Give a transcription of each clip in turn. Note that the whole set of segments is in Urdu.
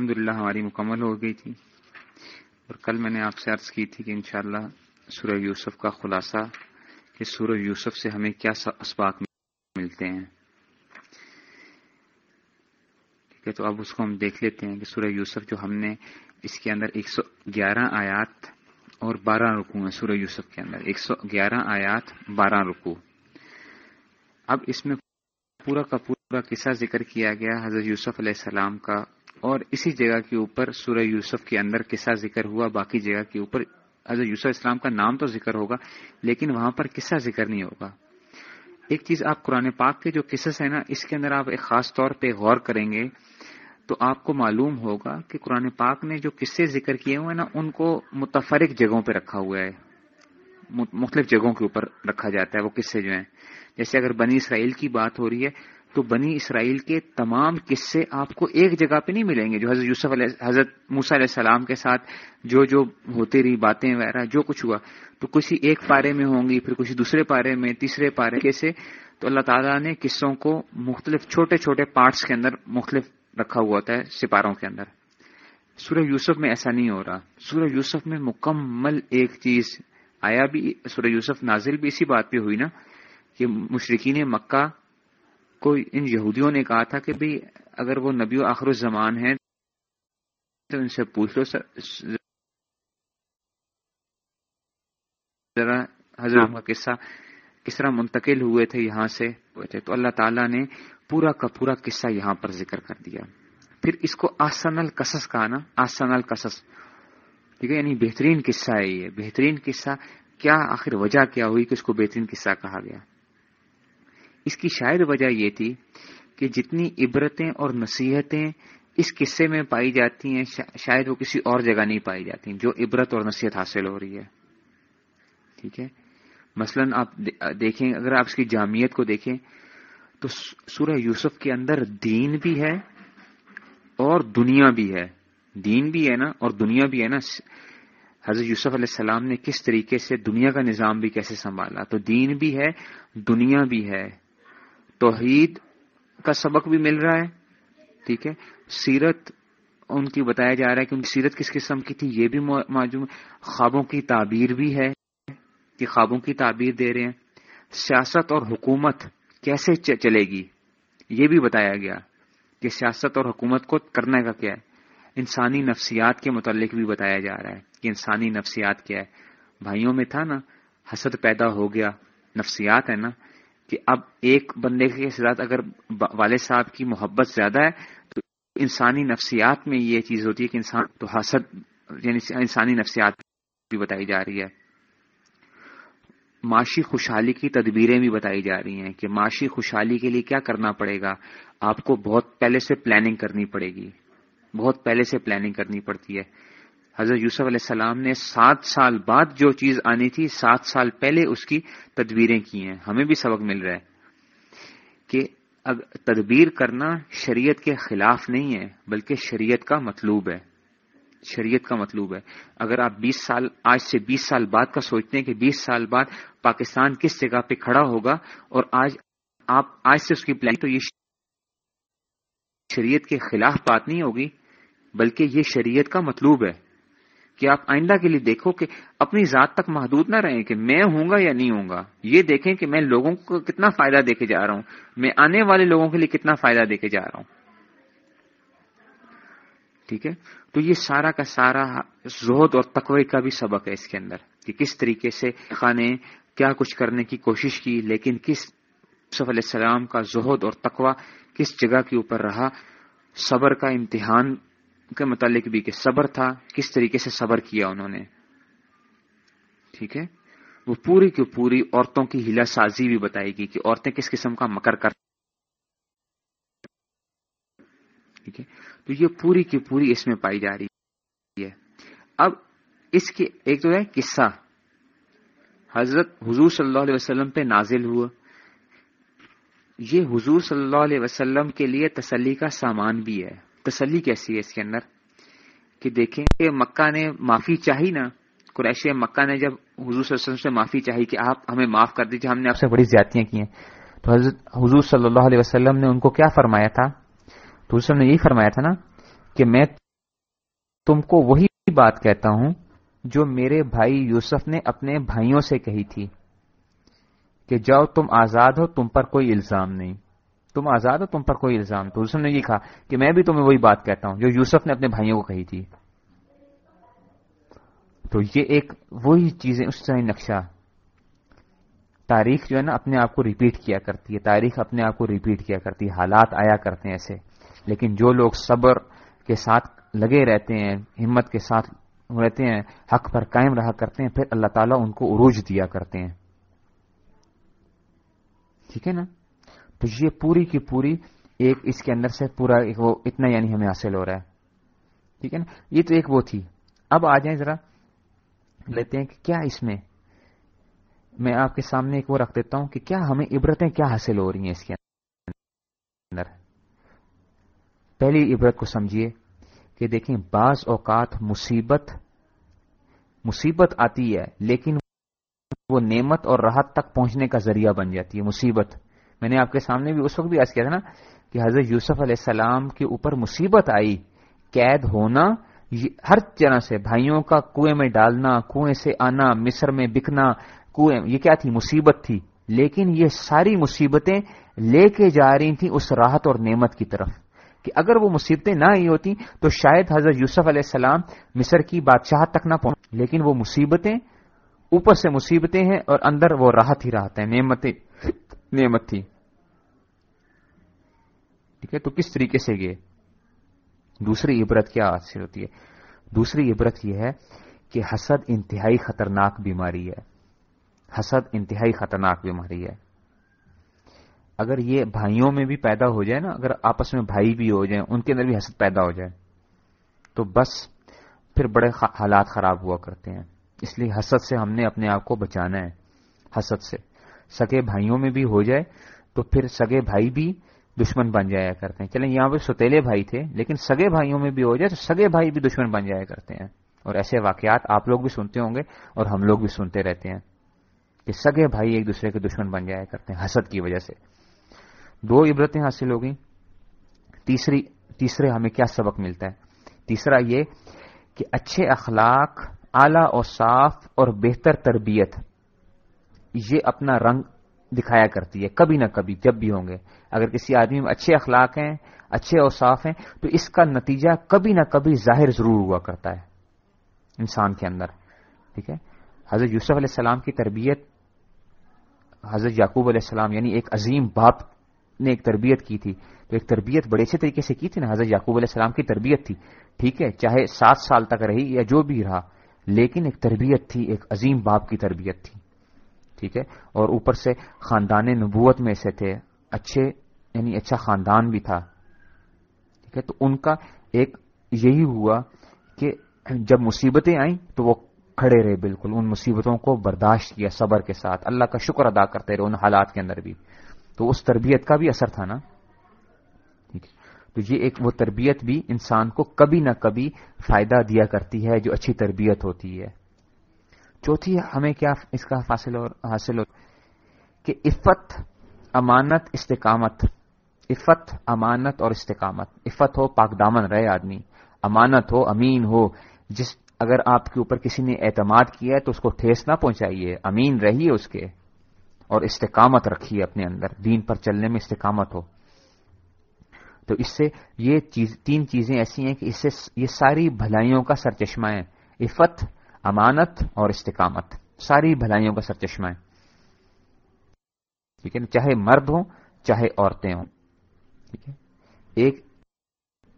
الحمد ہماری مکمل ہو گئی تھی اور کل میں نے آپ سے عرض کی تھی کہ انشاءاللہ سورہ یوسف کا خلاصہ کہ سورہ یوسف سے ہمیں کیا اسباق ملتے ہیں۔ ٹھیک ہے، تو اب اس کو ہم دیکھ لیتے ہیں کہ سورہ یوسف جو ہم نے اس کے اندر ایک سو گیارہ آیات اور بارہ رکو ہیں سورہ یوسف کے اندر۔ ایک سو گیارہ آیات، بارہ رکو اب اس میں پورا کا پورا قصہ ذکر کیا گیا حضرت یوسف علیہ السلام کا اور اسی جگہ کے اوپر سورہ یوسف کے اندر قصہ ذکر ہوا، باقی جگہ کے اوپر حضرت یوسف اسلام کا نام تو ذکر ہوگا، لیکن وہاں پر قصہ ذکر نہیں ہوگا۔ ایک چیز آپ قرآن پاک کے جو قصص ہیں نا، اس کے اندر آپ ایک خاص طور پہ غور کریں گے تو آپ کو معلوم ہوگا کہ قرآن پاک نے جو قصے ذکر کیے ہوئے ہیں نا، ان کو متفرق جگہوں پہ رکھا ہوا ہے۔ مختلف جگہوں کے اوپر رکھا جاتا ہے وہ قصے جو ہیں۔ جیسے اگر بنی اسرائیل کی بات ہو رہی ہے تو بنی اسرائیل کے تمام قصے آپ کو ایک جگہ پہ نہیں ملیں گے، جو حضرت یوسف علیہ، حضرت موسیٰ علیہ السلام کے ساتھ جو جو ہوتی رہی باتیں وغیرہ، جو کچھ ہوا، تو کسی ایک پارے میں ہوں گی، پھر کسی دوسرے پارے میں، تیسرے پارے کیسے تو اللہ تعالیٰ نے قصوں کو مختلف چھوٹے چھوٹے پارٹس کے اندر مختلف رکھا ہوا ہوتا ہے، سپاروں کے اندر۔ سورہ یوسف میں ایسا نہیں ہو رہا۔ سورہ یوسف میں مکمل ایک چیز آیا بھی، سورہ یوسف نازل بھی، اسی بات پہ ہوئی نا، کہ مشرقین مکہ کو ان یہودیوں نے کہا تھا کہ بھئی اگر وہ نبی و آخر الزمان ہیں تو ان سے پوچھ لو ذرا حضرت کا قصہ کس طرح منتقل ہوئے تھے یہاں سے؟ تو اللہ تعالیٰ نے پورا کا پورا قصہ یہاں پر ذکر کر دیا۔ پھر اس کو آسن القصص کہا نا آسن القصص۔ ٹھیک ہے یعنی بہترین قصہ ہے یہ۔ بہترین قصہ کیا آخر وجہ کیا ہوئی کہ اس کو بہترین قصہ کہا گیا؟ اس کی شاید وجہ یہ تھی کہ جتنی عبرتیں اور نصیحتیں اس قصے میں پائی جاتی ہیں شاید وہ کسی اور جگہ نہیں پائی جاتی جو عبرت اور نصیحت حاصل ہو رہی ہے۔ ٹھیک ہے؟ مثلا آپ دیکھیں، اگر آپ اس کی جامعت کو دیکھیں، تو سورہ یوسف کے اندر دین بھی ہے اور دنیا بھی ہے۔ دین بھی ہے نا، اور دنیا بھی ہے نا۔ حضرت یوسف علیہ السلام نے کس طریقے سے دنیا کا نظام بھی کیسے سنبھالا؟ تو دین بھی ہے، دنیا بھی ہے۔ توحید کا سبق بھی مل رہا ہے، ٹھیک ہے؟ سیرت ان کی بتایا جا رہا ہے کہ ان کی سیرت کس قسم کی تھی، یہ بھی موجود خوابوں کی تعبیر بھی ہے کہ خوابوں کی تعبیر دے رہے ہیں۔ سیاست اور حکومت کیسے چلے گی؟ یہ بھی بتایا گیا کہ سیاست اور حکومت کو کرنے کا کیا ہے۔ انسانی نفسیات کے متعلق بھی بتایا جا رہا ہے کہ انسانی نفسیات کیا ہے۔ بھائیوں میں تھا نا، حسد پیدا ہو گیا، نفسیات ہے نا۔ کہ اب ایک بندے کے ساتھ اگر والد صاحب کی محبت زیادہ ہے تو انسانی نفسیات میں یہ چیز ہوتی ہے کہ انسان تو حسد یعنی انسانی نفسیات بھی بتائی جا رہی ہے۔ معاشی خوشحالی کی تدبیریں بھی بتائی جا رہی ہیں کہ معاشی خوشحالی کے لیے کیا کرنا پڑے گا۔ آپ کو بہت پہلے سے پلاننگ کرنی پڑے گی۔ بہت پہلے سے پلاننگ کرنی پڑتی ہے۔ حضرت یوسف علیہ السلام نے سات سال بعد جو چیز آنی تھی، سات سال پہلے اس کی تدبیریں کی ہیں۔ ہمیں بھی سبق مل رہا ہے کہ تدبیر کرنا شریعت کے خلاف نہیں ہے، بلکہ شریعت کا مطلوب ہے۔ شریعت کا مطلوب ہے۔ اگر آپ بیس سال، آج سے بیس سال بعد کا سوچتے ہیں کہ بیس سال بعد پاکستان کس جگہ پہ کھڑا ہوگا اور آج آپ، آج سے اس کی پلان تو یہ شریعت کے خلاف بات نہیں ہوگی، بلکہ یہ شریعت کا مطلوب ہے۔ کہ آپ آئندہ کے لیے دیکھو کہ اپنی ذات تک محدود نہ رہیں کہ میں ہوں گا یا نہیں ہوں گا۔ یہ دیکھیں کہ میں لوگوں کو کتنا فائدہ دے کے جا رہا ہوں۔ میں آنے والے لوگوں کے لیے کتنا فائدہ دے کے جا رہا ہوں۔ ٹھیک ہے؟ تو یہ سارا کا سارا زہد اور تقوی کا بھی سبق ہے اس کے اندر کہ کس طریقے سے خانے کیا کچھ کرنے کی کوشش کی، لیکن کس صف علیہ السلام کا زہد اور تقوی کس جگہ کے اوپر رہا، صبر کا امتحان کے متعلق بھی کہ صبر تھا، کس طریقے سے صبر کیا انہوں نے؟ ٹھیک ہے؟ وہ پوری کی پوری عورتوں کی ہلا سازی بھی بتائے گی کہ عورتیں کس قسم کا مکر کر ٹھیک ہے؟ تو یہ پوری کی پوری اس میں پائی جا رہی ہے۔ اب اس کے ایک تو ہے، قصہ۔ حضرت حضور صلی اللہ علیہ وسلم پہ نازل ہوا۔ یہ حضور صلی اللہ علیہ وسلم کے لیے تسلی کا سامان بھی ہے۔ تسلی کیسی ہے اس کے اندر؟ کہ دیکھیں کہ مکہ نے معافی چاہی نا، قریش مکہ نے جب حضور صلی اللہ علیہ وسلم سے معافی چاہی کہ آپ ہمیں معاف کر دیجیے ہم نے آپ سے بڑی زیادتیاں کی ہیں۔ تو حضرت حضور صلی اللہ علیہ وسلم نے ان کو کیا فرمایا تھا؟ تو حضور نے یہی فرمایا تھا نا کہ میں تم کو وہی بات کہتا ہوں جو میرے بھائی یوسف نے اپنے بھائیوں سے کہی تھی کہ جاؤ تم آزاد ہو، تم پر کوئی الزام نہیں۔ تم آزاد ہو، تم پر کوئی الزام تو یوسف نے یہ کہا کہ میں بھی تمہیں وہی بات کہتا ہوں جو یوسف نے اپنے بھائیوں کو کہی تھی۔ تو یہ ایک وہی چیزیں اس طرح نقشہ۔ تاریخ جو ہے نا، اپنے آپ کو ریپیٹ کیا کرتی ہے۔ تاریخ اپنے آپ کو ریپیٹ کیا کرتی ہے۔ حالات آیا کرتے ہیں ایسے۔ لیکن جو لوگ صبر کے ساتھ لگے رہتے ہیں، ہمت کے ساتھ رہتے ہیں، حق پر قائم رہا کرتے ہیں، پھر اللہ تعالیٰ ان کو عروج دیا کرتے ہیں۔ ٹھیک ہے نا؟ تو یہ پوری کی پوری ایک اس کے اندر سے پورا ایک وہ اتنا یعنی ہمیں حاصل ہو رہا ہے۔ ٹھیک ہے نا؟ یہ تو ایک وہ تھی۔ اب آ جائیں ذرا۔ لیتے ہیں کہ کیا اس میں؟ میں آپ کے سامنے ایک وہ رکھ دیتا ہوں کہ کیا ہمیں عبرتیں کیا حاصل ہو رہی ہیں اس کے اندر؟ پہلی عبرت کو سمجھیے کہ دیکھیں، بعض اوقات مصیبت مصیبت آتی ہے، لیکن وہ نعمت اور راحت تک پہنچنے کا ذریعہ بن جاتی ہے، مصیبت۔ میں نے آپ کے سامنے بھی اس وقت بھی آج کیا تھا نا کہ حضرت یوسف علیہ السلام کے اوپر مصیبت آئی، قید ہونا ہر طرح سے بھائیوں کا کنویں میں ڈالنا، کنویں سے آنا، مصر میں بکنا، کنویں، یہ کیا تھی؟ مصیبت تھی۔ لیکن یہ ساری مصیبتیں لے کے جا رہی تھیں اس راحت اور نعمت کی طرف کہ اگر وہ مصیبتیں نہ ہی ہوتی تو شاید حضرت یوسف علیہ السلام مصر کی بادشاہ تک نہ پہنچ۔ لیکن وہ مصیبتیں، اوپر سے مصیبتیں ہیں اور اندر وہ راحت ہی راحت ہے، نعمتیں۔ نعمت تھی۔ ٹھیک ہے، تو کس طریقے سے یہ دوسری عبرت کیا حاصل ہوتی ہے؟ دوسری عبرت یہ ہے کہ حسد انتہائی خطرناک بیماری ہے۔ حسد انتہائی خطرناک بیماری ہے۔ اگر یہ بھائیوں میں بھی پیدا ہو جائے نا، اگر آپس میں بھائی بھی ہو جائیں، ان کے اندر بھی حسد پیدا ہو جائے، تو بس پھر بڑے حالات خراب ہوا کرتے ہیں۔ اس لیے حسد سے ہم نے اپنے آپ کو بچانا ہے۔ حسد سے۔ سگے بھائیوں میں بھی ہو جائے تو پھر سگے بھائی بھی دشمن بن جایا کرتے ہیں۔ چلیں، یہاں پہ ستیلے بھائی تھے، لیکن سگے بھائیوں میں بھی ہو جائے تو سگے بھائی بھی دشمن بن جایا کرتے ہیں۔ اور ایسے واقعات آپ لوگ بھی سنتے ہوں گے اور ہم لوگ بھی سنتے رہتے ہیں کہ سگے بھائی ایک دوسرے کے دشمن بن جایا کرتے ہیں حسد کی وجہ سے۔ دو عبرتیں حاصل ہو گئی تیسری، تیسرے ہمیں کیا سبق ملتا ہے؟ تیسرا یہ کہ اچھے اخلاق، اعلی اور صاف اور بہتر تربیت یہ اپنا رنگ دکھایا کرتی ہے، کبھی نہ کبھی، جب بھی ہوں گے۔ اگر کسی آدمی میں اچھے اخلاق ہیں، اچھے اور صاف ہیں، تو اس کا نتیجہ کبھی نہ کبھی ظاہر ضرور ہوا کرتا ہے۔ انسان کے اندر، ٹھیک ہے؟ حضرت یوسف علیہ السلام کی تربیت، حضرت یعقوب علیہ السلام یعنی ایک عظیم باپ نے ایک تربیت کی تھی۔ تو ایک تربیت بڑے اچھے طریقے سے کی تھی نا، حضرت یعقوب علیہ السلام کی تربیت تھی۔ ٹھیک ہے، چاہے سات سال تک رہی یا جو بھی رہا، لیکن ایک تربیت تھی، ایک عظیم باپ کی تربیت تھی۔ ٹھیک ہے؟ اور اوپر سے خاندان نبوت میں سے تھے، اچھے یعنی اچھا خاندان بھی تھا۔ ٹھیک ہے؟ تو ان کا ایک یہی ہوا کہ جب مصیبتیں آئیں تو وہ کھڑے رہے بالکل۔ ان مصیبتوں کو برداشت کیا صبر کے ساتھ۔ اللہ کا شکر ادا کرتے رہے ان حالات کے اندر بھی۔ تو اس تربیت کا بھی اثر تھا نا؟ ٹھیک ہے؟ تو یہ ایک وہ تربیت بھی انسان کو کبھی نہ کبھی فائدہ دیا کرتی ہے جو اچھی تربیت ہوتی ہے۔ چوتھی ہمیں کیا اس کا حاصل ہو حاصل ہو؟ کہ عفت، امانت، استقامت. عفت، امانت اور استقامت. عفت ہو، پاک دامن رہے آدمی. امانت ہو، امین ہو. جس، اگر آپ کے اوپر کسی نے اعتماد کیا ہے تو اس کو ٹھیس نہ پہنچائیے. امین رہیے اس کے. اور استقامت رکھیے اپنے اندر. دین پر چلنے میں استقامت ہو. تو اس سے یہ چیز، تین چیزیں ایسی ہیں کہ اس سے یہ ساری بھلائیوں کا سرچشمہ ہے. عفت امانت اور استقامت۔ ساری بھلائیوں کا سرچشمہ ہے۔ ٹھیک ہے چاہے مرد ہوں، چاہے عورتیں ہوں۔ ٹھیک ہے؟ ایک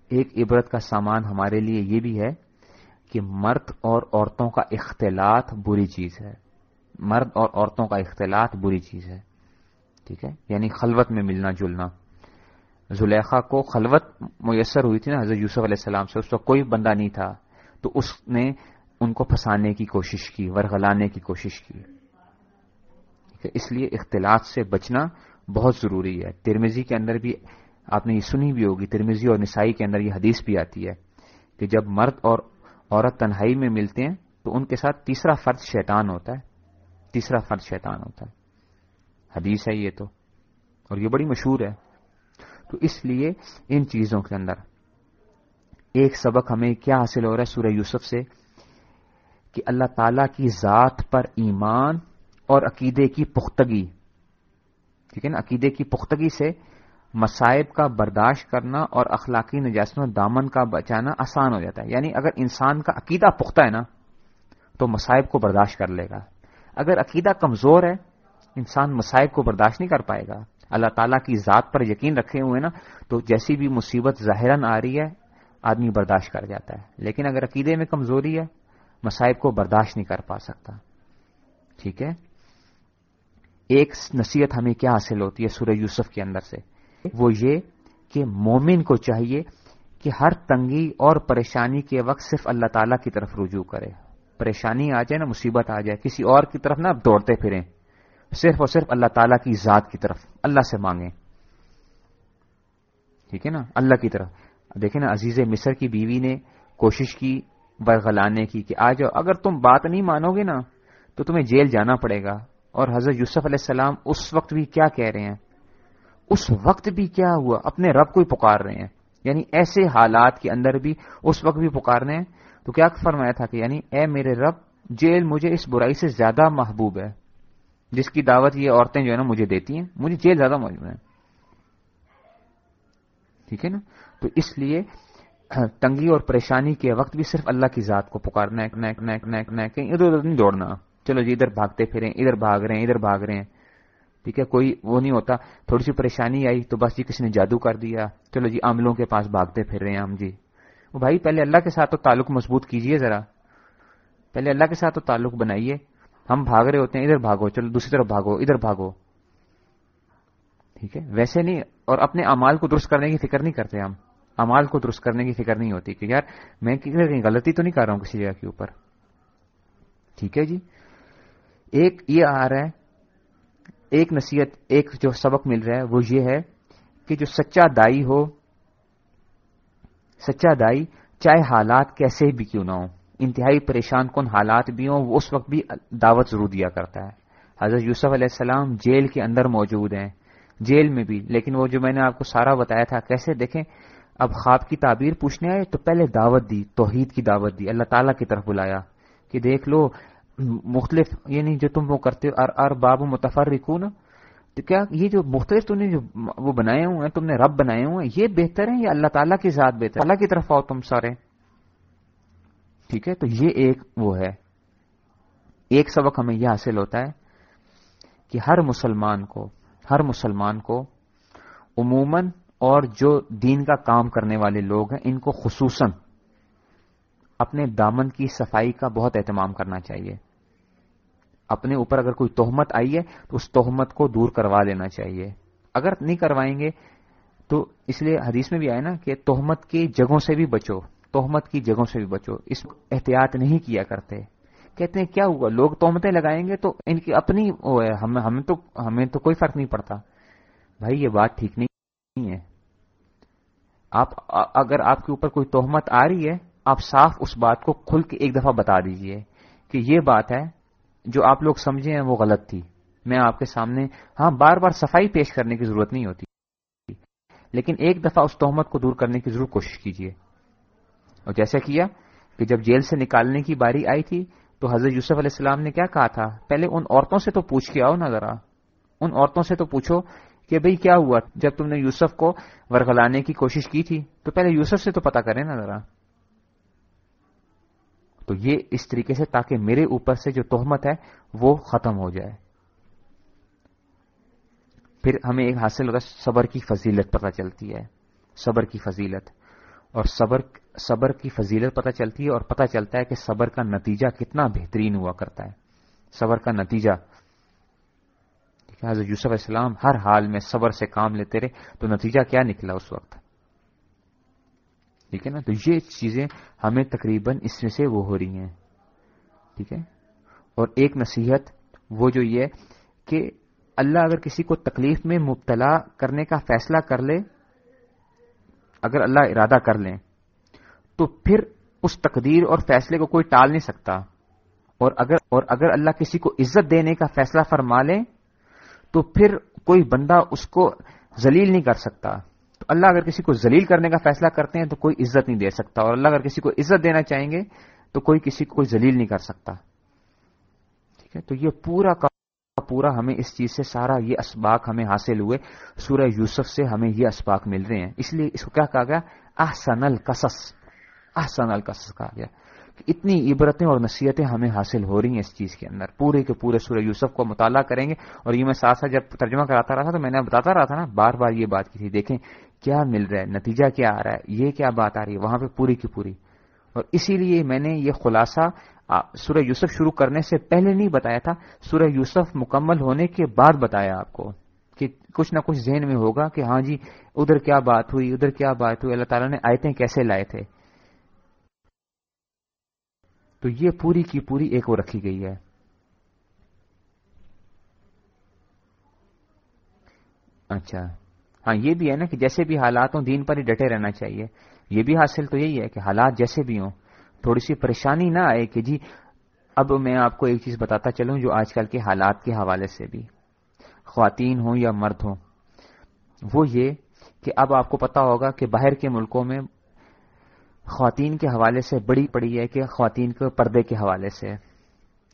ایک عبرت کا سامان ہمارے لیے یہ بھی ہے کہ مرد اور عورتوں کا اختلاط بری چیز ہے۔ مرد اور عورتوں کا اختلاط بری چیز ہے۔ ٹھیک ہے؟ یعنی خلوت میں ملنا، جلنا۔ زلیخا کو خلوت میسر ہوئی تھی نا، حضرت یوسف علیہ السلام سے، اس وقت کوئی بندہ نہیں تھا۔ تو اس نے ان کو پھنسانے کی کوشش کی، ورغلانے کی کوشش کی۔ اس لیے اختلاط سے بچنا بہت ضروری ہے۔ ترمیزی کے اندر بھی آپ نے یہ سنی بھی ہوگی ترمیزی اور نسائی کے اندر یہ حدیث بھی آتی ہے کہ جب مرد اور عورت تنہائی میں ملتے ہیں تو ان کے ساتھ تیسرا فرد شیطان ہوتا ہے۔ تیسرا فرد شیطان ہوتا ہے۔ حدیث ہے یہ تو۔ اور یہ بڑی مشہور ہے۔ تو اس لیے ان چیزوں کے اندر ایک سبق ہمیں کیا حاصل ہو رہا ہے سورہ یوسف سے؟ کہ اللہ تعالی کی ذات پر ایمان اور عقیدے کی پختگی۔ ٹھیک ہے نا؟ عقیدے کی پختگی سے مصائب کا برداشت کرنا اور اخلاقی نجاسوں دامن کا بچانا آسان ہو جاتا ہے۔ یعنی اگر انسان کا عقیدہ پختہ ہے نا، تو مصائب کو برداشت کر لے گا۔ اگر عقیدہ کمزور ہے، انسان مصائب کو برداشت نہیں کر پائے گا۔ اللہ تعالیٰ کی ذات پر یقین رکھے ہوئے نا، تو جیسی بھی مصیبت ظاہراً آ رہی ہے، آدمی برداشت کر جاتا ہے۔ لیکن اگر عقیدے میں کمزوری ہے مصائب کو برداشت نہیں کر پا سکتا۔ ٹھیک ہے؟ ایک نصیحت ہمیں کیا حاصل ہوتی ہے سورہ یوسف کے اندر سے؟ وہ یہ کہ مومن کو چاہیے کہ ہر تنگی اور پریشانی کے وقت صرف اللہ تعالی کی طرف رجوع کرے۔ پریشانی آ جائے نا مصیبت آ جائے، کسی اور کی طرف نہ دوڑتے پھریں۔ صرف اور صرف اللہ تعالیٰ کی ذات کی طرف، اللہ سے مانگیں۔ ٹھیک ہے نا؟ اللہ کی طرف۔ دیکھیں نا، عزیز مصر کی بیوی نے کوشش کی برغلانے کی کہ آ جاؤ۔ اگر تم بات نہیں مانو گے نا، تو تمہیں جیل جانا پڑے گا۔ اور حضرت یوسف علیہ السلام اس وقت بھی کیا کہہ رہے ہیں؟ اس وقت بھی کیا ہوا؟ اپنے رب کو ہی پکار رہے ہیں۔ یعنی ایسے حالات کے اندر بھی اس وقت بھی پکار رہے ہیں۔ تو کیا فرمایا تھا کہ یعنی اے میرے رب، جیل مجھے اس برائی سے زیادہ محبوب ہے، جس کی دعوت یہ عورتیں جو ہے نا مجھے دیتی ہیں۔ مجھے جیل زیادہ موجود ہے ٹھیک ہے نا؟ تو اس لیے تنگی اور پریشانی کے وقت بھی صرف اللہ کی ذات کو پکارنا ادھر ادھر نہیں دوڑنا۔ چلو جی ادھر بھاگتے پھریں، ادھر بھاگ رہے ہیں، ادھر بھاگ رہے ہیں۔ ٹھیک ہے، کوئی وہ نہیں ہوتا۔ تھوڑی سی پریشانی آئی تو بس جی کسی نے جادو کر دیا۔ چلو جی عملوں کے پاس بھاگتے پھر رہے ہیں ہم جی۔ وہ بھائی، پہلے اللہ کے ساتھ تو تعلق مضبوط کیجیے ذرا۔ پہلے اللہ کے ساتھ تو تعلق بنائیے۔ ہم بھاگ رہے ہوتے ہیں، ادھر بھاگو، چلو دوسری طرف بھاگو، ادھر بھاگو۔ ٹھیک ہے، ویسے نہیں، اور اپنے امال کو درست کرنے کی فکر نہیں کرتے ہم۔ امال کو درست کرنے کی فکر نہیں ہوتی کہ یار میں کہیں غلطی تو نہیں کر رہا ہوں کسی جگہ کے اوپر۔ ٹھیک ہے جی؟ ایک یہ آ رہا ہے، ایک نصیحت، ایک جو سبق مل رہا ہے، وہ یہ ہے کہ جو سچا دائی ہو، سچا دائی چاہے حالات کیسے بھی کیوں نہ ہو انتہائی پریشان کن حالات بھی ہوں، وہ اس وقت بھی دعوت ضرور دیا کرتا ہے۔ حضرت یوسف علیہ السلام جیل کے اندر موجود ہیں، جیل میں بھی، لیکن وہ جو میں نے آپ کو سارا بتایا تھا، کیسے دیکھیں اب خواب کی تعبیر پوچھنے آئے تو پہلے دعوت دی، توحید کی دعوت دی، اللہ تعالیٰ کی طرف بلایا کہ دیکھ لو، مختلف یعنی جو تم وہ کرتے ہو، ار باب متفر رکھو تو کیا یہ جو مختلف تم نے جو وہ بنائے ہوئے ہیں، تم نے رب بنائے ہوئے ہیں، یہ بہتر ہے یا اللہ تعالیٰ کی ذات بہتر؟ اللہ کی طرف آؤ تم سارے۔ ٹھیک ہے؟ تو یہ ایک وہ ہے۔ ایک سبق ہمیں یہ حاصل ہوتا ہے کہ ہر مسلمان کو، ہر مسلمان کو عموماً اور جو دین کا کام کرنے والے لوگ ہیں، ان کو خصوصاً اپنے دامن کی صفائی کا بہت اہتمام کرنا چاہیے۔ اپنے اوپر اگر کوئی تہمت آئی ہے، تو اس تہمت کو دور کروا لینا چاہیے۔ اگر نہیں کروائیں گے، تو اس لیے حدیث میں بھی آئے نا کہ تہمت کی جگہوں سے بھی بچو۔ تہمت کی جگہوں سے بھی بچو۔ اس احتیاط نہیں کیا کرتے۔ کہتے ہیں، کیا ہوا؟ لوگ تہمتیں لگائیں گے تو ان کی اپنی وہ ہمیں تو ہمیں تو کوئی فرق نہیں پڑتا۔ بھائی، یہ بات ٹھیک نہیں ہے۔ آپ اگر آپ کے اوپر کوئی تہمت آ رہی ہے، آپ صاف اس بات کو کھل کے ایک دفعہ بتا دیجیے کہ یہ بات ہے، جو آپ لوگ سمجھے ہیں وہ غلط تھی۔ میں آپ کے سامنے ہاں بار بار صفائی پیش کرنے کی ضرورت نہیں ہوتی۔ لیکن ایک دفعہ اس تہمت کو دور کرنے کی ضرور کوشش کیجیے اور جیسا کیا کہ جب جیل سے نکالنے کی باری آئی تھی، تو حضرت یوسف علیہ السلام نے کیا کہا تھا؟ پہلے ان عورتوں سے تو پوچھ کے آؤ نا ذرا۔ ان عورتوں سے تو پوچھو کہ بھئی کیا ہوا؟ جب تم نے یوسف کو ورگلانے کی کوشش کی تھی، تو پہلے یوسف سے تو پتا کریں نا ذرا۔ تو یہ اس طریقے سے تاکہ میرے اوپر سے جو تہمت ہے، وہ ختم ہو جائے۔ پھر ہمیں ایک حاصل ہوتا ہے، صبر کی فضیلت پتہ چلتی ہے۔ صبر کی فضیلت۔ اور صبر صبر کی فضیلت پتہ چلتی ہے اور پتہ چلتا ہے کہ صبر کا نتیجہ کتنا بہترین ہوا کرتا ہے۔ صبر کا نتیجہ حضرت یوسف السلام ہر حال میں صبر سے کام لیتے رہے تو نتیجہ کیا نکلا اس وقت؟ ٹھیک ہے نا؟ تو یہ چیزیں ہمیں تقریباً اس میں سے وہ ہو رہی ہیں۔ ٹھیک ہے؟ اور ایک نصیحت، وہ جو یہ کہ اللہ اگر کسی کو تکلیف میں مبتلا کرنے کا فیصلہ کر لے، اگر اللہ ارادہ کر لیں، تو پھر اس تقدیر اور فیصلے کو کوئی ٹال نہیں سکتا۔ اور اگر اور اگر اللہ کسی کو عزت دینے کا فیصلہ فرما لے تو پھر کوئی بندہ اس کو ذلیل نہیں کر سکتا۔ تو اللہ اگر کسی کو ذلیل کرنے کا فیصلہ کرتے ہیں تو کوئی عزت نہیں دے سکتا۔ اور اللہ اگر کسی کو عزت دینا چاہیں گے تو کوئی کسی کو کوئی ذلیل نہیں کر سکتا۔ ٹھیک ہے؟ تو یہ پورا کا پورا ہمیں اس چیز سے سارا یہ اسباق ہمیں حاصل ہوئے۔ سورہ یوسف سے ہمیں یہ اسباق مل رہے ہیں۔ اس لیے اس کو کیا کہا گیا؟ احسن القصص۔ احسن القصص کہا گیا۔ اتنی عبرتیں اور نصیحتیں ہمیں حاصل ہو رہی ہیں اس چیز کے اندر۔ پورے کے پورے سورہ یوسف کو مطالعہ کریں گے۔ اور یہ میں ساتھ ساتھ جب ترجمہ کراتا رہا تھا تو میں نے بتاتا رہا تھا نا، بار بار یہ بات کی تھی، دیکھیں کیا مل رہا ہے، نتیجہ کیا آ رہا ہے، یہ کیا بات آ رہی ہے، وہاں پہ پوری کی پوری۔ اور اسی لیے میں نے یہ خلاصہ سورہ یوسف شروع کرنے سے پہلے نہیں بتایا تھا، سورہ یوسف مکمل ہونے کے بعد بتایا آپ کو کہ کچھ نہ کچھ ذہن میں ہوگا کہ ہاں جی ادھر کیا بات ہوئی، ادھر کیا بات ہوئی، اللہ تعالیٰ نے آیتیں کیسے لائے تھے۔ تو یہ پوری کی پوری ایک وہ رکھی گئی ہے۔ اچھا۔ ہاں یہ بھی ہے نا کہ جیسے بھی حالات ہوں، دین پر ہی ڈٹے رہنا چاہیے۔ یہ بھی حاصل تو یہی ہے کہ حالات جیسے بھی ہوں، تھوڑی سی پریشانی نہ آئے کہ جی اب میں آپ کو ایک چیز بتاتا چلوں جو آج کل کے حالات کے حوالے سے بھی۔ خواتین ہوں یا مرد ہوں، وہ یہ کہ اب آپ کو پتا ہوگا کہ باہر کے ملکوں میں خواتین کے حوالے سے بڑی پڑی ہے کہ خواتین کے پردے کے حوالے سے۔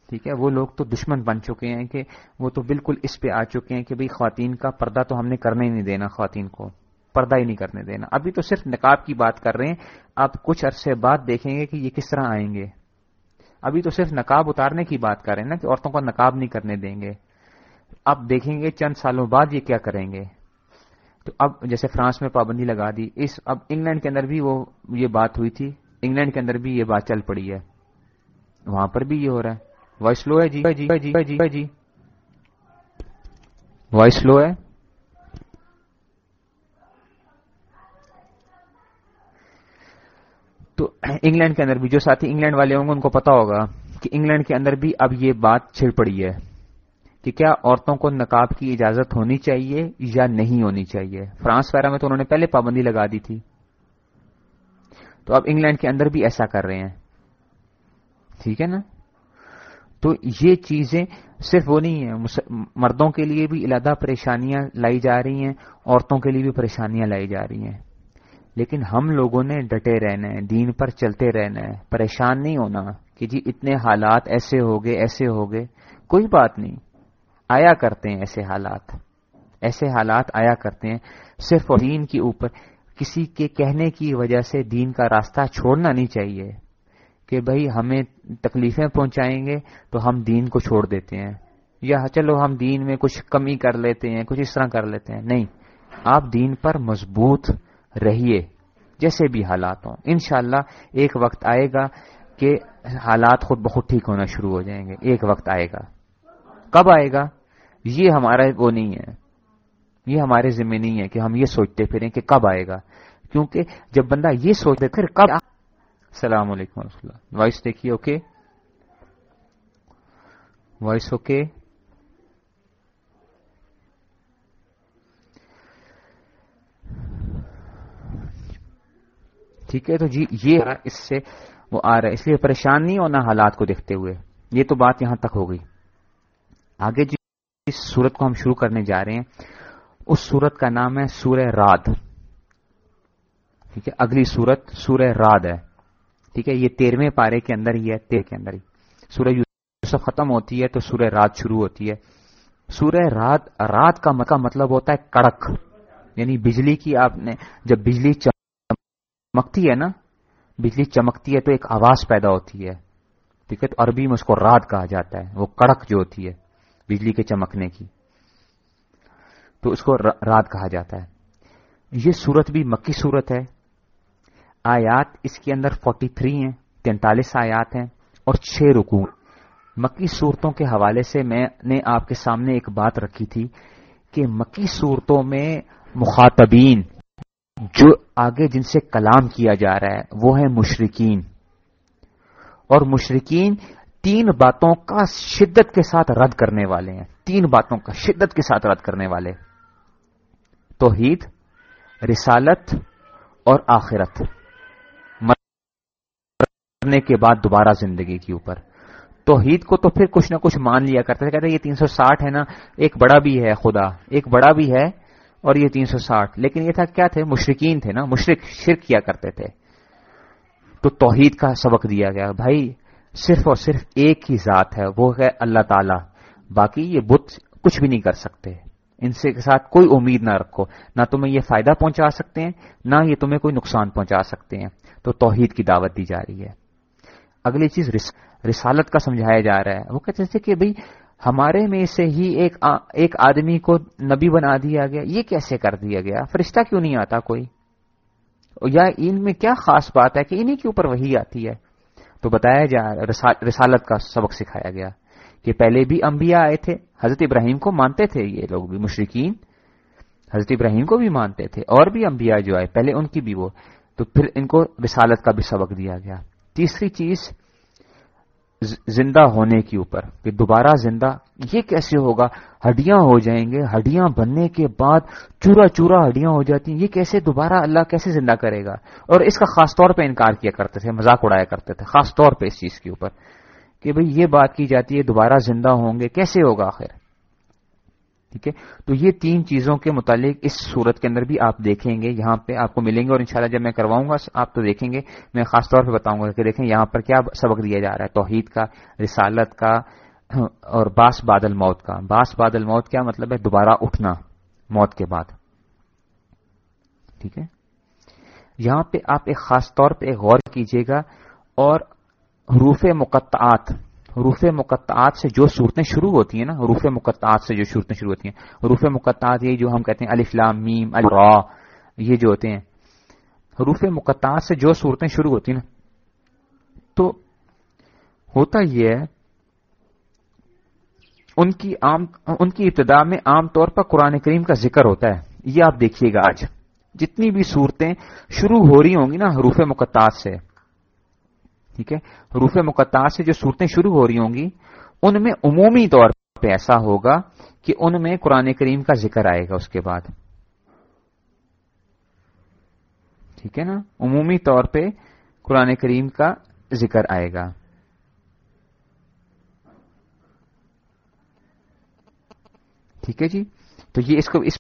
ٹھیک ہے؟ وہ لوگ تو دشمن بن چکے ہیں کہ وہ تو بالکل اس پہ آ چکے ہیں کہ بھئی خواتین کا پردہ تو ہم نے کرنے ہی نہیں دینا، خواتین کو۔ پردہ ہی نہیں کرنے دینا۔ ابھی تو صرف نقاب کی بات کر رہے ہیں۔ آپ کچھ عرصے بعد دیکھیں گے کہ یہ کس طرح آئیں گے۔ ابھی تو صرف نقاب اتارنے کی بات کر رہے ہیں نا کہ عورتوں کو نقاب نہیں کرنے دیں گے۔ اب دیکھیں گے چند سالوں بعد یہ کیا کریں گے۔ تو اب جیسے فرانس میں پابندی لگا دی اس اب انگلینڈ کے اندر بھی وہ یہ بات ہوئی تھی۔ انگلینڈ کے اندر بھی یہ بات چل پڑی ہے۔ وہاں پر بھی یہ ہو رہا ہے۔ وائس لو ہے جی۔ جی جی جی جی وائس لو ہے۔ تو انگلینڈ کے اندر بھی جو ساتھی انگلینڈ والے ہوں گے ان کو پتا ہوگا کہ انگلینڈ کے اندر بھی اب یہ بات چھڑ پڑی ہے۔ کہ کیا عورتوں کو نقاب کی اجازت ہونی چاہیے یا نہیں ہونی چاہیے؟ فرانس وغیرہ میں تو انہوں نے پہلے پابندی لگا دی تھی۔ تو اب انگلینڈ کے اندر بھی ایسا کر رہے ہیں۔ ٹھیک ہے نا؟ تو یہ چیزیں صرف وہ نہیں ہیں مردوں کے لیے بھی علیحدہ پریشانیاں لائی جا رہی ہیں، عورتوں کے لیے بھی پریشانیاں لائی جا رہی ہیں۔ لیکن ہم لوگوں نے ڈٹے رہنا ہے، دین پر چلتے رہنا ہے۔ پریشان نہیں ہونا کہ جی اتنے حالات ایسے ہو گئے، ایسے ہو گئے۔ کوئی بات نہیں۔ آیا کرتے ہیں ایسے حالات؟ ایسے حالات آیا کرتے ہیں صرف دین کے اوپر، کسی کے کہنے کی وجہ سے دین کا راستہ چھوڑنا نہیں چاہیے کہ بھائی ہمیں تکلیفیں پہنچائیں گے تو ہم دین کو چھوڑ دیتے ہیں، یا چلو ہم دین میں کچھ کمی کر لیتے ہیں، کچھ اس طرح کر لیتے ہیں۔ نہیں، آپ دین پر مضبوط رہیے، جیسے بھی حالات ہوں۔ انشاءاللہ ایک وقت آئے گا کہ حالات خود بخود ٹھیک ہونا شروع ہو جائیں گے۔ ایک وقت آئے گا۔ کب آئے گا؟ یہ ہمارا وہ نہیں ہے۔ یہ ہمارے ذمہ نہیں ہے کہ ہم یہ سوچتے پھریں کہ کب آئے گا۔ کیونکہ جب بندہ یہ سوچتے پھر کب السلام علیکم ورحمۃ اللہ۔ وائس دیکھیے، اوکے؟ Voice okay? ٹھیک ہے، تو جی یہ اس سے وہ آ رہا ہے۔ اس لیے پریشان نہیں ہونا حالات کو دیکھتے ہوئے۔ یہ تو بات یہاں تک ہو گئی۔ آگے جی اس سورت کو ہم شروع کرنے جا رہے ہیں۔ اس سورت کا نام ہے سورہ راد ٹھیک ہے، اگلی سورت سورہ راد ہے۔ ٹھیک ہے، یہ تیرہویں پارے کے اندر ہی ہے تیر کے اندر ہی۔ سورہ یوسف ختم ہوتی ہے تو سورہ رات شروع ہوتی ہے۔ سورہ رات رات مطلب- کا مطلب ہوتا ہے کڑک۔ یعنی بجلی کی آپ نے جب بجلی چمکتی ہے نا، بجلی چمکتی ہے تو ایک آواز پیدا ہوتی ہے۔ ٹھیک ہے، تو عربی میں اس کو رات کہا جاتا ہے۔ وہ کڑک جو ہوتی ہے۔ بجلی کے چمکنے کی۔ تو اس کو رات کہا جاتا ہے۔ یہ سورت بھی مکی صورت ہے۔ آیات اس کے اندر 43 تھری ہیں، تینتالیس آیات ہیں اور چھ رکو مکی صورتوں کے حوالے سے میں نے آپ کے سامنے ایک بات رکھی تھی کہ مکی صورتوں میں مخاطبین، جو آگے جن سے کلام کیا جا رہا ہے، وہ ہے مشرقین اور مشرقین تین باتوں کا شدت کے ساتھ رد کرنے والے ہیں۔ تین باتوں کا شدت کے ساتھ رد کرنے والے۔ توحید، رسالت اور آخرت۔ مرنے کے بعد دوبارہ زندگی کے اوپر۔ توحید کو تو پھر کچھ نہ کچھ مان لیا کرتے تھے، کہتے یہ تین سو ساٹھ ہے نا، ایک بڑا بھی ہے خدا، ایک بڑا بھی ہے اور یہ تین سو ساٹھ۔ لیکن یہ تھا، کیا تھے؟ مشرقین تھے نا مشرق شرک کیا کرتے تھے۔ تو توحید کا سبق دیا گیا، بھائی صرف اور صرف ایک ہی ذات ہے، وہ ہے اللہ تعالی۔ باقی یہ بت کچھ بھی نہیں کر سکتے۔ ان سے کے ساتھ کوئی امید نہ رکھو۔ نہ تمہیں یہ فائدہ پہنچا سکتے ہیں، نہ یہ تمہیں کوئی نقصان پہنچا سکتے ہیں۔ تو توحید کی دعوت دی جا رہی ہے۔ اگلی چیز رسالت کا سمجھایا جا رہا ہے۔ وہ کہتے تھے کہ بھئی، ہمارے میں سے ہی ایک ایک آدمی کو نبی بنا دیا گیا۔ یہ کیسے کر دیا گیا؟ فرشتہ کیوں نہیں آتا کوئی؟ یا ان میں کیا خاص بات ہے کہ انہیں کے اوپر وہی آتی ہے؟ تو بتایا جا رسالت کا سبق سکھایا گیا کہ پہلے بھی انبیاء آئے تھے، حضرت ابراہیم کو مانتے تھے یہ لوگ بھی مشرقین حضرت ابراہیم کو بھی مانتے تھے اور بھی انبیاء جو آئے، پہلے ان کی بھی وہ، تو پھر ان کو رسالت کا بھی سبق دیا گیا۔ تیسری چیز زندہ ہونے کے اوپر، کہ دوبارہ زندہ، یہ کیسے ہوگا؟ ہڈیاں ہو جائیں گے، ہڈیاں بننے کے بعد چورا چورا ہڈیاں ہو جاتی ہیں، یہ کیسے دوبارہ اللہ کیسے زندہ کرے گا؟ اور اس کا خاص طور پہ انکار کیا کرتے تھے، مذاق اڑایا کرتے تھے، خاص طور پہ اس چیز کے اوپر، کہ بھئی یہ بات کی جاتی ہے، دوبارہ زندہ ہوں گے، کیسے ہوگا آخر؟ ٹھیک ہے؟ تو یہ تین چیزوں کے متعلق اس صورت کے اندر بھی آپ دیکھیں گے، یہاں پہ آپ کو ملیں گے اور انشاءاللہ جب میں کرواؤں گا، آپ تو دیکھیں گے، میں خاص طور پہ بتاؤں گا کہ دیکھیں یہاں پر کیا سبق دیا جا رہا ہے، توحید کا، رسالت کا، اور باس بادل موت کا۔ باس بادل موت کیا مطلب ہے؟ دوبارہ اٹھنا، موت کے بعد۔ ٹھیک ہے؟ یہاں پہ آپ ایک خاص طور پہ غور کیجیے گا اور حروف مقطعات حروف مقطعات سے جو صورتیں شروع ہوتی ہیں نا حروف مقطعات سے جو صورتیں شروع ہوتی ہیں۔ حروف مقطعات یہ جو ہم کہتے ہیں الفلام میم الرا یہ جو ہوتے ہیں۔ حروف مقطعات سے جو صورتیں شروع ہوتی ہیں نا، تو ہوتا یہ ہے، ان کی عام، ان کی ابتدا میں عام طور پر قرآن کریم کا ذکر ہوتا ہے۔ یہ آپ دیکھیے گا آج۔ جتنی بھی صورتیں شروع ہو رہی ہوں گی نا حروف مقطعات سے ٹھیک ہے؟ حروف مقطعات سے جو صورتیں شروع ہو رہی ہوں گی، ان میں عمومی طور پہ ایسا ہوگا کہ ان میں قرآن کریم کا ذکر آئے گا اس کے بعد۔ ٹھیک ہے نا؟ عمومی طور پہ قرآن کریم کا ذکر آئے گا۔ ٹھیک ہے جی؟ تو یہ اس کو اس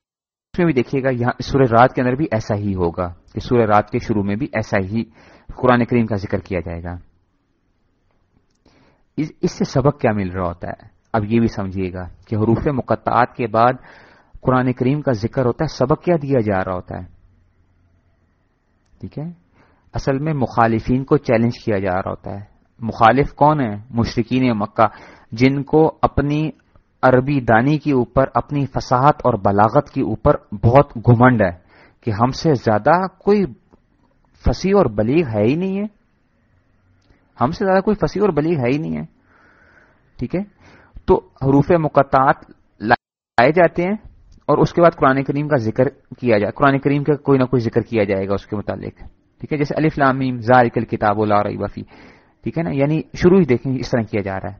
میں بھی دیکھیے گا، یہاں سورہ رات کے اندر بھی ایسا ہی ہوگا کہ سورہ رات کے شروع میں بھی ایسا ہی قرآن کریم کا ذکر کیا جائے گا۔ اس سے سبق کیا مل رہا ہوتا ہے؟ اب یہ بھی سمجھیے گا کہ حروف مقطعات کے بعد قرآن کریم کا ذکر ہوتا ہے، سبق کیا دیا جا رہا ہوتا ہے؟ ٹھیک ہے؟ اصل میں مخالفین کو چیلنج کیا جا رہا ہوتا ہے۔ مخالف کون ہے مشرقین مکہ، جن کو اپنی عربی دانی کے اوپر، اپنی فساحت اور بلاغت کے اوپر بہت گھمنڈ ہے کہ ہم سے زیادہ کوئی فصیح اور بلیغ ہے ہی نہیں ہے۔ ہم سے زیادہ کوئی فصیح اور بلیغ ہے ہی نہیں ہے۔ ٹھیک ہے؟ تو حروف مقطعات لائے جاتے ہیں اور اس کے بعد قرآن کریم کا ذکر کیا جائے۔ قرآن کریم کا کوئی نہ کوئی ذکر کیا جائے گا اس کے متعلق۔ ٹھیک ہے؟ جیسے علی فلامیم ذالک الکتاب اللہ رئی وفی ٹھیک ہے نا؟ یعنی شروع ہی دیکھیں اس طرح کیا جا رہا ہے۔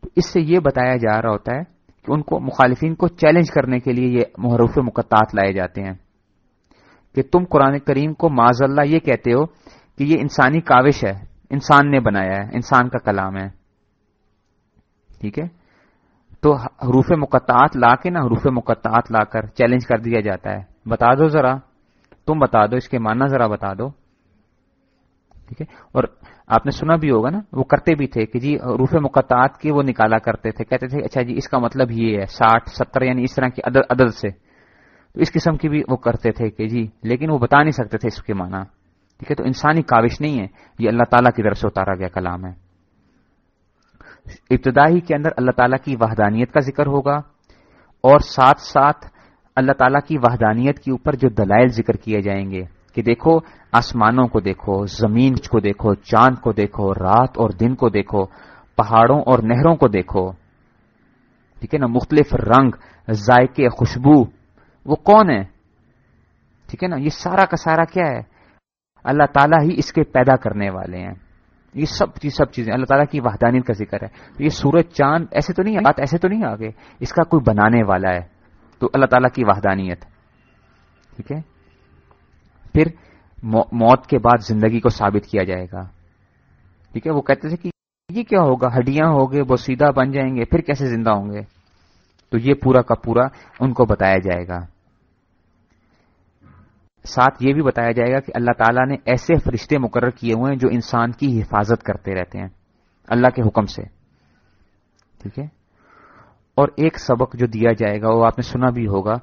تو اس سے یہ بتایا جا رہا ہوتا ہے کہ ان کو مخالفین کو چیلنج کرنے کے لیے یہ محروف مقطعات لائے جاتے ہیں۔ کہ تم قرآن کریم کو معذ اللہ یہ کہتے ہو کہ یہ انسانی کاوش ہے۔ انسان نے بنایا ہے، انسان کا کلام ہے۔ ٹھیک ہے؟ تو حروف مقطعات لا کے نا حروف مقطعات لا کر چیلنج کر دیا جاتا ہے۔ بتا دو ذرا، تم بتا دو، اس کے معنی ذرا بتا دو۔ ٹھیک ہے؟ اور آپ نے سنا بھی ہوگا نا، وہ کرتے بھی تھے کہ جی روف مقطعات کے وہ نکالا کرتے تھے، کہتے تھے اچھا جی اس کا مطلب یہ ہے، ساٹھ، ستر یعنی اس طرح کی عدد عدد سے۔ تو اس قسم کی بھی وہ کرتے تھے کہ جی لیکن وہ بتا نہیں سکتے تھے اس کے معنی۔ ٹھیک ہے، تو انسانی کاوش نہیں ہے، یہ اللہ تعالیٰ کی طرف سے اتارا گیا کلام ہے۔ ابتدائی کے اندر اللہ تعالیٰ کی وحدانیت کا ذکر ہوگا، اور ساتھ ساتھ اللہ تعالیٰ کی وحدانیت کے اوپر جو دلائل ذکر کیے جائیں گے، کہ دیکھو، آسمانوں کو دیکھو، زمین کو دیکھو، چاند کو دیکھو، رات اور دن کو دیکھو، پہاڑوں اور نہروں کو دیکھو۔ ٹھیک ہے نا، مختلف رنگ، ذائقے، خوشبو، وہ کون ہے؟ ٹھیک ہے نا، یہ سارا کا سارا کیا ہے؟ اللہ تعالیٰ ہی اس کے پیدا کرنے والے ہیں۔ یہ سب چیز سب چیزیں اللہ تعالیٰ کی وحدانیت کا ذکر ہے۔ تو یہ سورج چاند ایسے تو نہیں بات ایسے تو نہیں آگے۔ اس کا کوئی بنانے والا ہے۔ تو اللہ تعالیٰ کی وحدانیت۔ ٹھیک ہے؟ پھر موت کے بعد زندگی کو ثابت کیا جائے گا۔ ٹھیک ہے؟ وہ کہتے تھے کہ یہ کیا ہوگا؟ ہڈیاں ہوگے وہ سیدھا بن جائیں گے، پھر کیسے زندہ ہوں گے؟ تو یہ پورا کا پورا ان کو بتایا جائے گا۔ ساتھ یہ بھی بتایا جائے گا کہ اللہ تعالیٰ نے ایسے فرشتے مقرر کیے ہوئے ہیں جو انسان کی حفاظت کرتے رہتے ہیں اللہ کے حکم سے۔ ٹھیک ہے؟ اور ایک سبق جو دیا جائے گا، وہ آپ نے سنا بھی ہوگا۔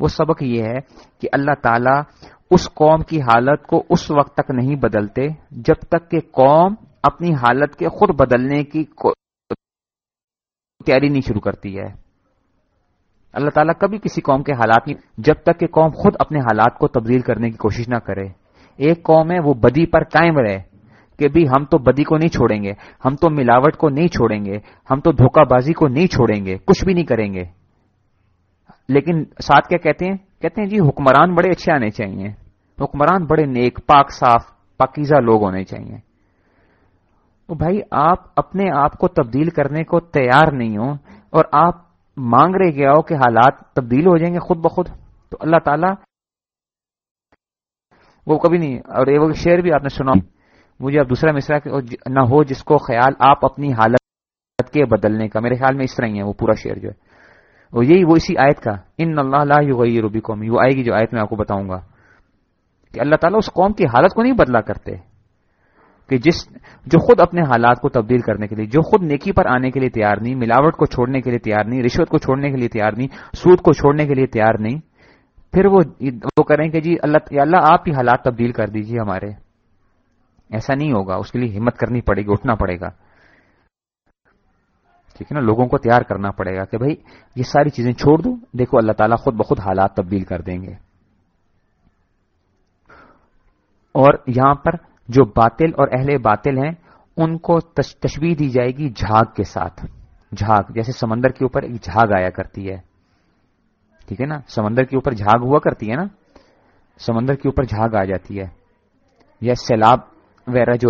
وہ سبق یہ ہے کہ اللہ تعالیٰ اس قوم کی حالت کو اس وقت تک نہیں بدلتے جب تک کہ قوم اپنی حالت کے خود بدلنے کی تیاری نہیں شروع کرتی ہے۔ اللہ تعالیٰ کبھی کسی قوم کے حالات نہیں جب تک کہ قوم خود اپنے حالات کو تبدیل کرنے کی کوشش نہ کرے۔ ایک قوم ہے، وہ بدی پر قائم رہے کہ بھی ہم تو بدی کو نہیں چھوڑیں گے، ہم تو ملاوٹ کو نہیں چھوڑیں گے، ہم تو دھوکہ بازی کو نہیں چھوڑیں گے، کچھ بھی نہیں کریں گے۔ لیکن ساتھ کیا کہتے ہیں؟ کہتے ہیں جی حکمران بڑے اچھے آنے چاہیے۔ حکمران بڑے نیک، پاک، صاف، پاکیزہ لوگ ہونے چاہیے۔ بھائی، آپ اپنے آپ کو تبدیل کرنے کو تیار نہیں ہو اور آپ مانگ رہے گیا ہو کہ حالات تبدیل ہو جائیں گے خود بخود، تو اللہ تعالیٰ وہ کبھی نہیں، اور وہ شعر بھی آپ نے سنا۔ مجھے اب دوسرا مصرا نہ ہو جس کو خیال آپ اپنی حالت کے بدلنے کا، میرے خیال میں اس طرح ہی ہے وہ پورا شعر جو ہے۔ وہ یہی وہ اسی آیت کا، ان اللہ روبی قومی وہ آئے گی جو آیت میں آپ کو بتاؤں گا۔ کہ اللہ تعالیٰ اس قوم کی حالت کو نہیں بدلا کرتے۔ کہ جس جو خود اپنے حالات کو تبدیل کرنے کے لیے، جو خود نیکی پر آنے کے لیے تیار نہیں، ملاوٹ کو چھوڑنے کے لیے تیار نہیں، رشوت کو چھوڑنے کے لیے تیار نہیں، سود کو چھوڑنے کے لیے تیار نہیں، پھر وہ وہ کریں کہ جی اللہ اللہ آپ ہی حالات تبدیل کر دیجیے ہمارے۔ ایسا نہیں ہوگا، اس کے لیے ہمت کرنی پڑے گی، اٹھنا پڑے گا۔ ٹھیک ہے نا؟ لوگوں کو تیار کرنا پڑے گا کہ بھائی، یہ ساری چیزیں چھوڑ دوں دیکھو اللہ تعالیٰ خود بخود حالات تبدیل کر دیں گے۔ اور یہاں پر جو باطل اور اہل باطل ہیں، ان کو تشبیح دی جائے گی جھاگ کے ساتھ۔ جھاگ، جیسے سمندر کے اوپر ایک جھاگ آیا کرتی ہے۔ ٹھیک ہے نا؟ سمندر کے اوپر جھاگ ہوا کرتی ہے نا؟ سمندر کے اوپر جھاگ آ جاتی ہے۔ یا سیلاب وغیرہ جو